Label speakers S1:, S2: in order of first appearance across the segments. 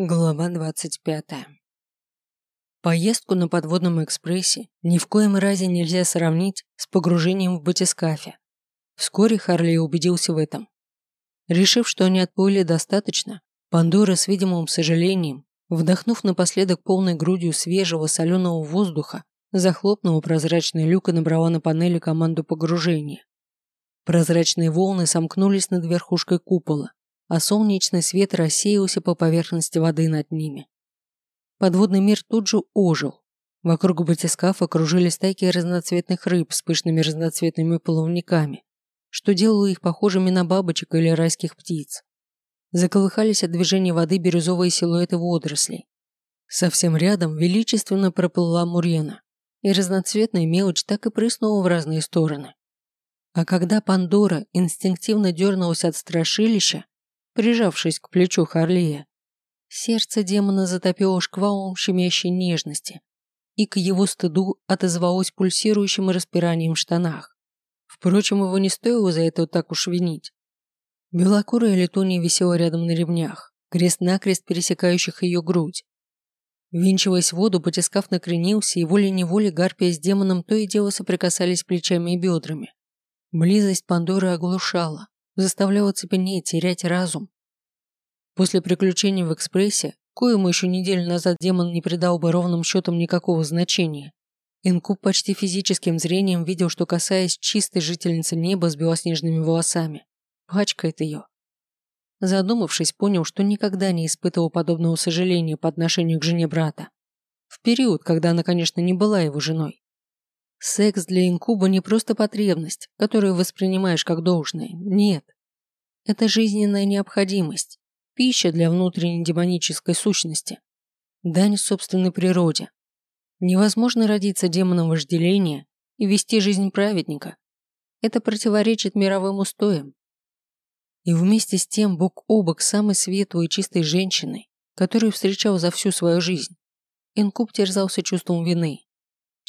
S1: Глава 25. Поездку на подводном экспрессе ни в коем разе нельзя сравнить с погружением в батискафе. Вскоре Харли убедился в этом. Решив, что они отплыли достаточно, Пандора с видимым сожалением, вдохнув напоследок полной грудью свежего соленого воздуха, захлопнула прозрачный люк и набрала на панели команду погружения. Прозрачные волны сомкнулись над верхушкой купола, а солнечный свет рассеялся по поверхности воды над ними. Подводный мир тут же ожил. Вокруг батискафа окружили стайки разноцветных рыб с пышными разноцветными плавниками, что делало их похожими на бабочек или райских птиц. Заколыхались от движения воды бирюзовые силуэты водорослей. Совсем рядом величественно проплыла Мурена, и разноцветная мелочь так и прыснула в разные стороны. А когда Пандора инстинктивно дернулась от страшилища, прижавшись к плечу Харлея. Сердце демона затопило шквалом щемящей нежности, и к его стыду отозвалось пульсирующим распиранием в штанах. Впрочем, его не стоило за это так уж винить. Белокурая летунья висела рядом на ремнях, крест-накрест пересекающих ее грудь. Винчиваясь в воду, батискаф накренился, и волей-неволей Гарпия с демоном то и дело соприкасались плечами и бедрами. Близость Пандоры оглушала, заставляла цепенеть, терять разум. После приключений в экспрессе, коему еще неделю назад демон не придал бы ровным счетом никакого значения, Инкуб почти физическим зрением видел, что касаясь чистой жительницы неба с белоснежными волосами, пачкает ее. Задумавшись, понял, что никогда не испытывал подобного сожаления по отношению к жене брата. В период, когда она, конечно, не была его женой. Секс для инкуба не просто потребность, которую воспринимаешь как должное. Нет. Это жизненная необходимость, пища для внутренней демонической сущности, дань собственной природе. Невозможно родиться демоном вожделения и вести жизнь праведника. Это противоречит мировым устоям. И вместе с тем бок о бок самой светлой и чистой женщиной, которую встречал за всю свою жизнь, инкуб терзался чувством вины.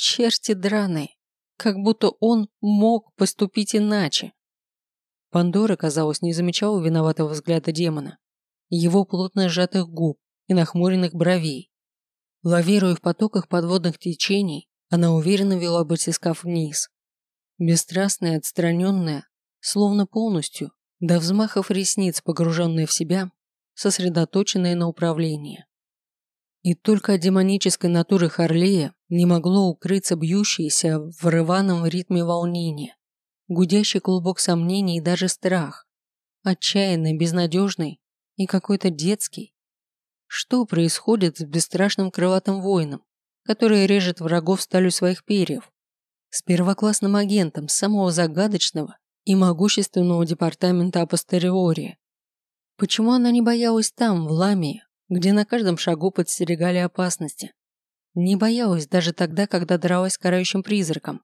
S1: Черти драные. Как будто он мог поступить иначе. Пандора, казалось, не замечала виноватого взгляда демона, его плотно сжатых губ и нахмуренных бровей. Лавируя в потоках подводных течений, она уверенно вела батискаф вниз. Бесстрастная, отстраненная, словно полностью, до взмахов ресниц, погруженная в себя, сосредоточенная на управлении. И только от демонической натуры Харлея не могло укрыться бьющееся в рваном ритме волнение, гудящий клубок сомнений и даже страх, отчаянный, безнадежный и какой-то детский. Что происходит с бесстрашным крылатым воином, который режет врагов сталью своих перьев, с первоклассным агентом самого загадочного и могущественного департамента апостериория? Почему она не боялась там, в Ламии, где на каждом шагу подстерегали опасности. Не боялась даже тогда, когда дралась с карающим призраком,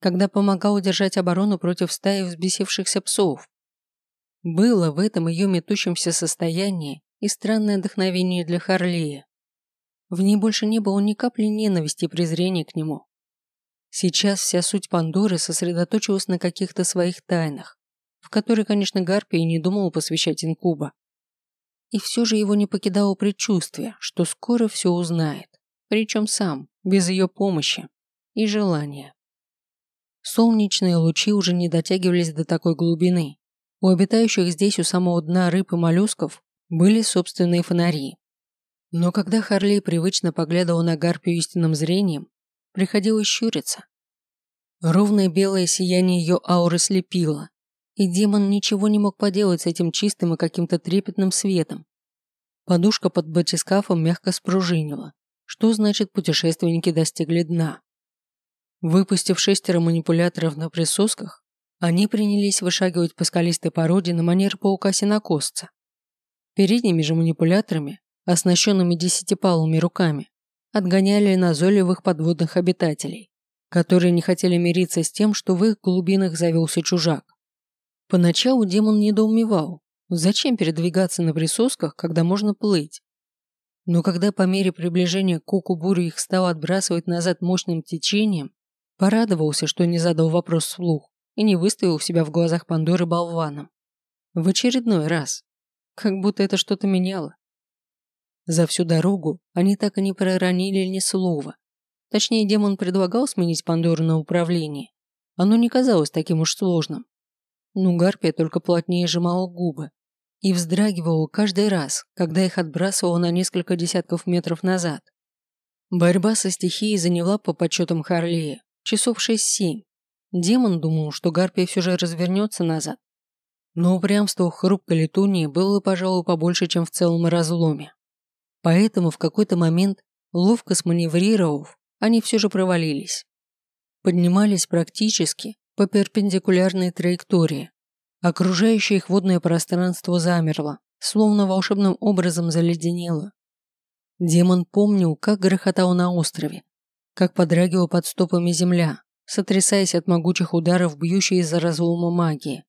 S1: когда помогала держать оборону против стаи взбесившихся псов. Было в этом ее метущемся состоянии и странное вдохновение для Харлея. В ней больше не было ни капли ненависти и презрения к нему. Сейчас вся суть Пандоры сосредоточилась на каких-то своих тайнах, в которые, конечно, Гарпия не думала посвящать инкуба. И все же его не покидало предчувствие, что скоро все узнает. Причем сам, без ее помощи и желания. Солнечные лучи уже не дотягивались до такой глубины. У обитающих здесь у самого дна рыб и моллюсков были собственные фонари. Но когда Харлей привычно поглядывал на гарпию истинным зрением, приходилось щуриться. Ровное белое сияние ее ауры слепило, и демон ничего не мог поделать с этим чистым и каким-то трепетным светом. Подушка под батискафом мягко спружинила, что значит путешественники достигли дна. Выпустив шестеро манипуляторов на присосках, они принялись вышагивать по скалистой породе на манер паука-синокосца. Передними же манипуляторами, оснащенными десятипалыми руками, отгоняли назойливых подводных обитателей, которые не хотели мириться с тем, что в их глубинах завелся чужак. Поначалу демон недоумевал, зачем передвигаться на присосках, когда можно плыть. Но когда по мере приближения к Кукубуру их стало отбрасывать назад мощным течением, порадовался, что не задал вопрос вслух и не выставил себя в глазах Пандоры болваном. В очередной раз. Как будто это что-то меняло. За всю дорогу они так и не проронили ни слова. Точнее, демон предлагал сменить Пандору на управление. Оно не казалось таким уж сложным. Но Гарпия только плотнее сжимала губы и вздрагивала каждый раз, когда их отбрасывало на несколько десятков метров назад. Борьба со стихией заняла по подсчетам Харлея часов 6-7. Демон думал, что Гарпия все же развернется назад. Но упрямство хрупкой летунии было, пожалуй, побольше, чем в целом разломе. Поэтому в какой-то момент, ловко сманеврировав, они все же провалились. Поднимались практически по перпендикулярной траектории. Окружающее их водное пространство замерло, словно волшебным образом заледенело. Демон помнил, как грохотал на острове, как подрагивала под стопами земля, сотрясаясь от могучих ударов, бьющей из-за разлома магии.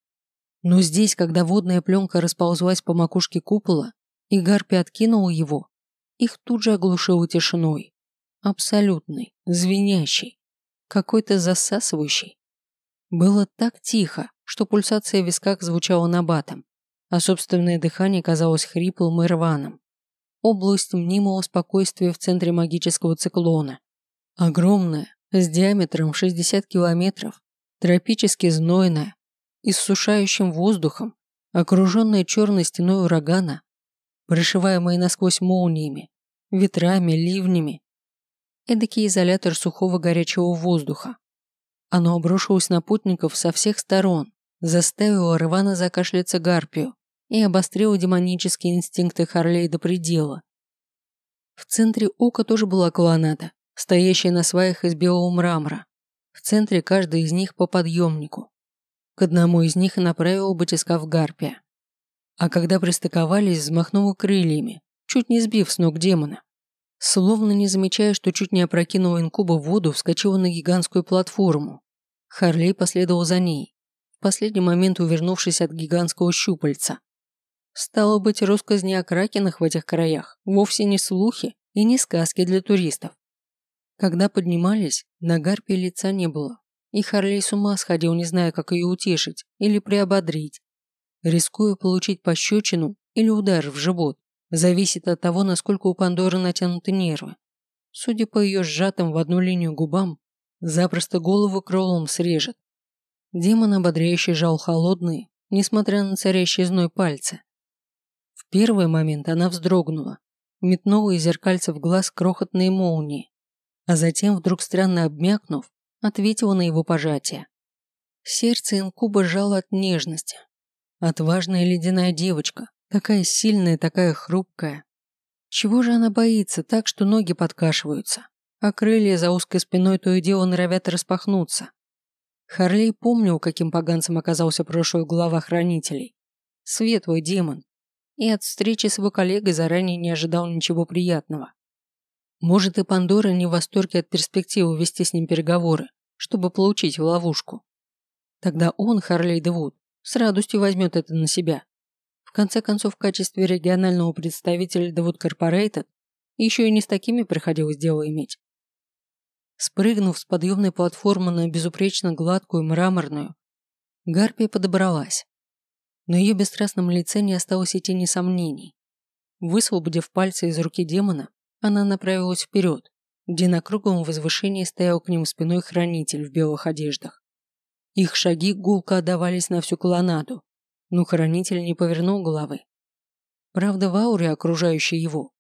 S1: Но здесь, когда водная пленка расползлась по макушке купола, и Гарпи откинула его, их тут же оглушило тишиной. Абсолютной, звенящей, какой-то засасывающей. Было так тихо, что пульсация в висках звучала набатом, а собственное дыхание казалось хриплым и рваным область мнимого спокойствия в центре магического циклона. Огромная, с диаметром в 60 километров, тропически знойная, иссушающим воздухом, окруженная черной стеной урагана, прошиваемая насквозь молниями, ветрами, ливнями. Эдакий изолятор сухого горячего воздуха. Оно обрушилось на путников со всех сторон, заставило рвано закашляться гарпию, и обострила демонические инстинкты Харлей до предела. В центре ока тоже была колоннада, стоящая на сваях из белого мрамора. В центре каждый из них по подъемнику. К одному из них направил батискаф Гарпия. А когда пристыковались, взмахнула крыльями, чуть не сбив с ног демона. Словно не замечая, что чуть не опрокинула инкуба в воду, вскочила на гигантскую платформу. Харлей последовал за ней, в последний момент увернувшись от гигантского щупальца. Стало быть, россказни о кракенах в этих краях вовсе не слухи и не сказки для туристов. Когда поднимались, на гарпе лица не было, и Харлей с ума сходил, не зная, как ее утешить или приободрить. Рискуя получить пощечину или удар в живот, зависит от того, насколько у Пандоры натянуты нервы. Судя по ее сжатым в одну линию губам, запросто голову кролом срежет. Демон ободряюще жал холодные, несмотря на царящие зной пальцы. В первый момент она вздрогнула, метнула из зеркальца в глаз крохотные молнии, а затем, вдруг странно обмякнув, ответила на его пожатие. Сердце инкуба жало от нежности. Отважная ледяная девочка, такая сильная, такая хрупкая. Чего же она боится так, что ноги подкашиваются, а крылья за узкой спиной то и дело норовят распахнуться? Харлей помнил, каким поганцем оказался прошлый глава хранителей. Светлый демон, и от встречи с его коллегой заранее не ожидал ничего приятного. Может, и Пандора не в восторге от перспективы вести с ним переговоры, чтобы получить в ловушку. Тогда он, Харлей Девуд, с радостью возьмет это на себя. Конце концов, в качестве регионального представителя Девуд Корпорейтед еще и не с такими приходилось дело иметь. Спрыгнув с подъемной платформы на безупречно гладкую мраморную, Гарпия подобралась на ее бесстрастном лице не осталось и тени сомнений. Высвободив пальцы из руки демона, она направилась вперед, где на круглом возвышении стоял к ним спиной хранитель в белых одеждах. Их шаги гулко отдавались на всю колоннаду, но хранитель не повернул головы. Правда, в ауре, окружающей его,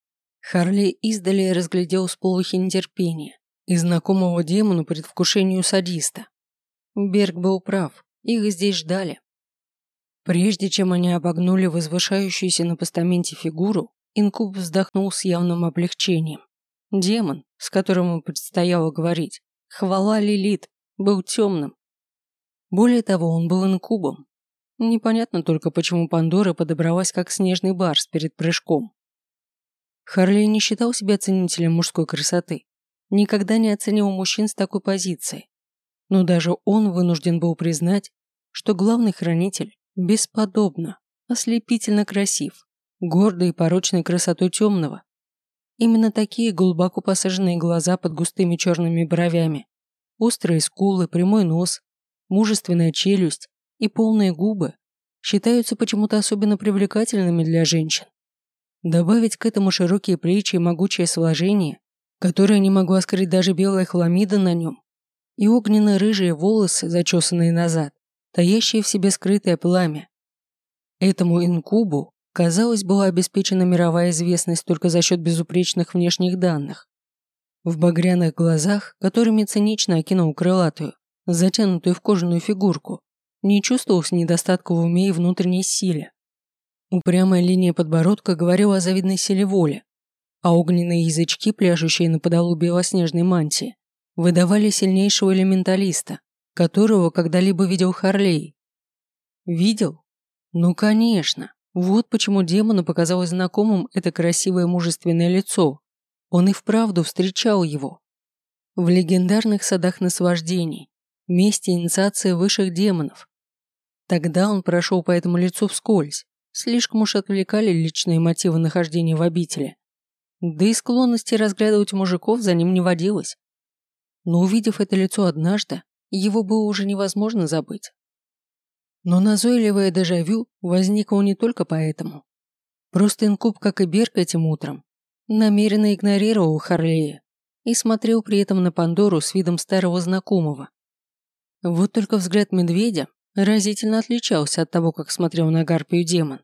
S1: Харли издали разглядел сполохи нетерпения и знакомого демону предвкушению садиста. Берг был прав, их здесь ждали. Прежде чем они обогнули возвышающуюся на постаменте фигуру, Инкуб вздохнул с явным облегчением. Демон, с которым ему предстояло говорить, хвала Лилит, был темным. Более того, он был инкубом. Непонятно только, почему Пандора подобралась как снежный барс перед прыжком. Харли не считал себя ценителем мужской красоты. Никогда не оценивал мужчин с такой позиции. Но даже он вынужден был признать, что главный хранитель Бесподобно, ослепительно красив, гордой и порочной красотой темного. Именно такие глубоко посаженные глаза под густыми черными бровями, острые скулы, прямой нос, мужественная челюсть и полные губы считаются почему-то особенно привлекательными для женщин. Добавить к этому широкие плечи и могучее сложение, которое не могла скрыть даже белая хламида на нем, и огненно-рыжие волосы, зачесанные назад, таящие в себе скрытое пламя. Этому инкубу, казалось, была обеспечена мировая известность только за счет безупречных внешних данных. В багряных глазах, которыми цинично окинул крылатую, затянутую в кожаную фигурку, не чувствовалось недостатка в уме и внутренней силе. Упрямая линия подбородка говорила о завидной силе воли, а огненные язычки, пляшущие на подолу белоснежной мантии, выдавали сильнейшего элементалиста, которого когда-либо видел Харлей. Видел? Ну, конечно. Вот почему демону показалось знакомым это красивое мужественное лицо. Он и вправду встречал его. В легендарных садах наслаждений, месте инициации высших демонов. Тогда он прошел по этому лицу вскользь, слишком уж отвлекали личные мотивы нахождения в обители. Да и склонности разглядывать мужиков за ним не водилось. Но увидев это лицо однажды, его было уже невозможно забыть. Но назойливое дежавю возникло не только поэтому. Просто инкуб, как и Берг этим утром, намеренно игнорировал Харлея и смотрел при этом на Пандору с видом старого знакомого. Вот только взгляд медведя разительно отличался от того, как смотрел на Гарпию демон.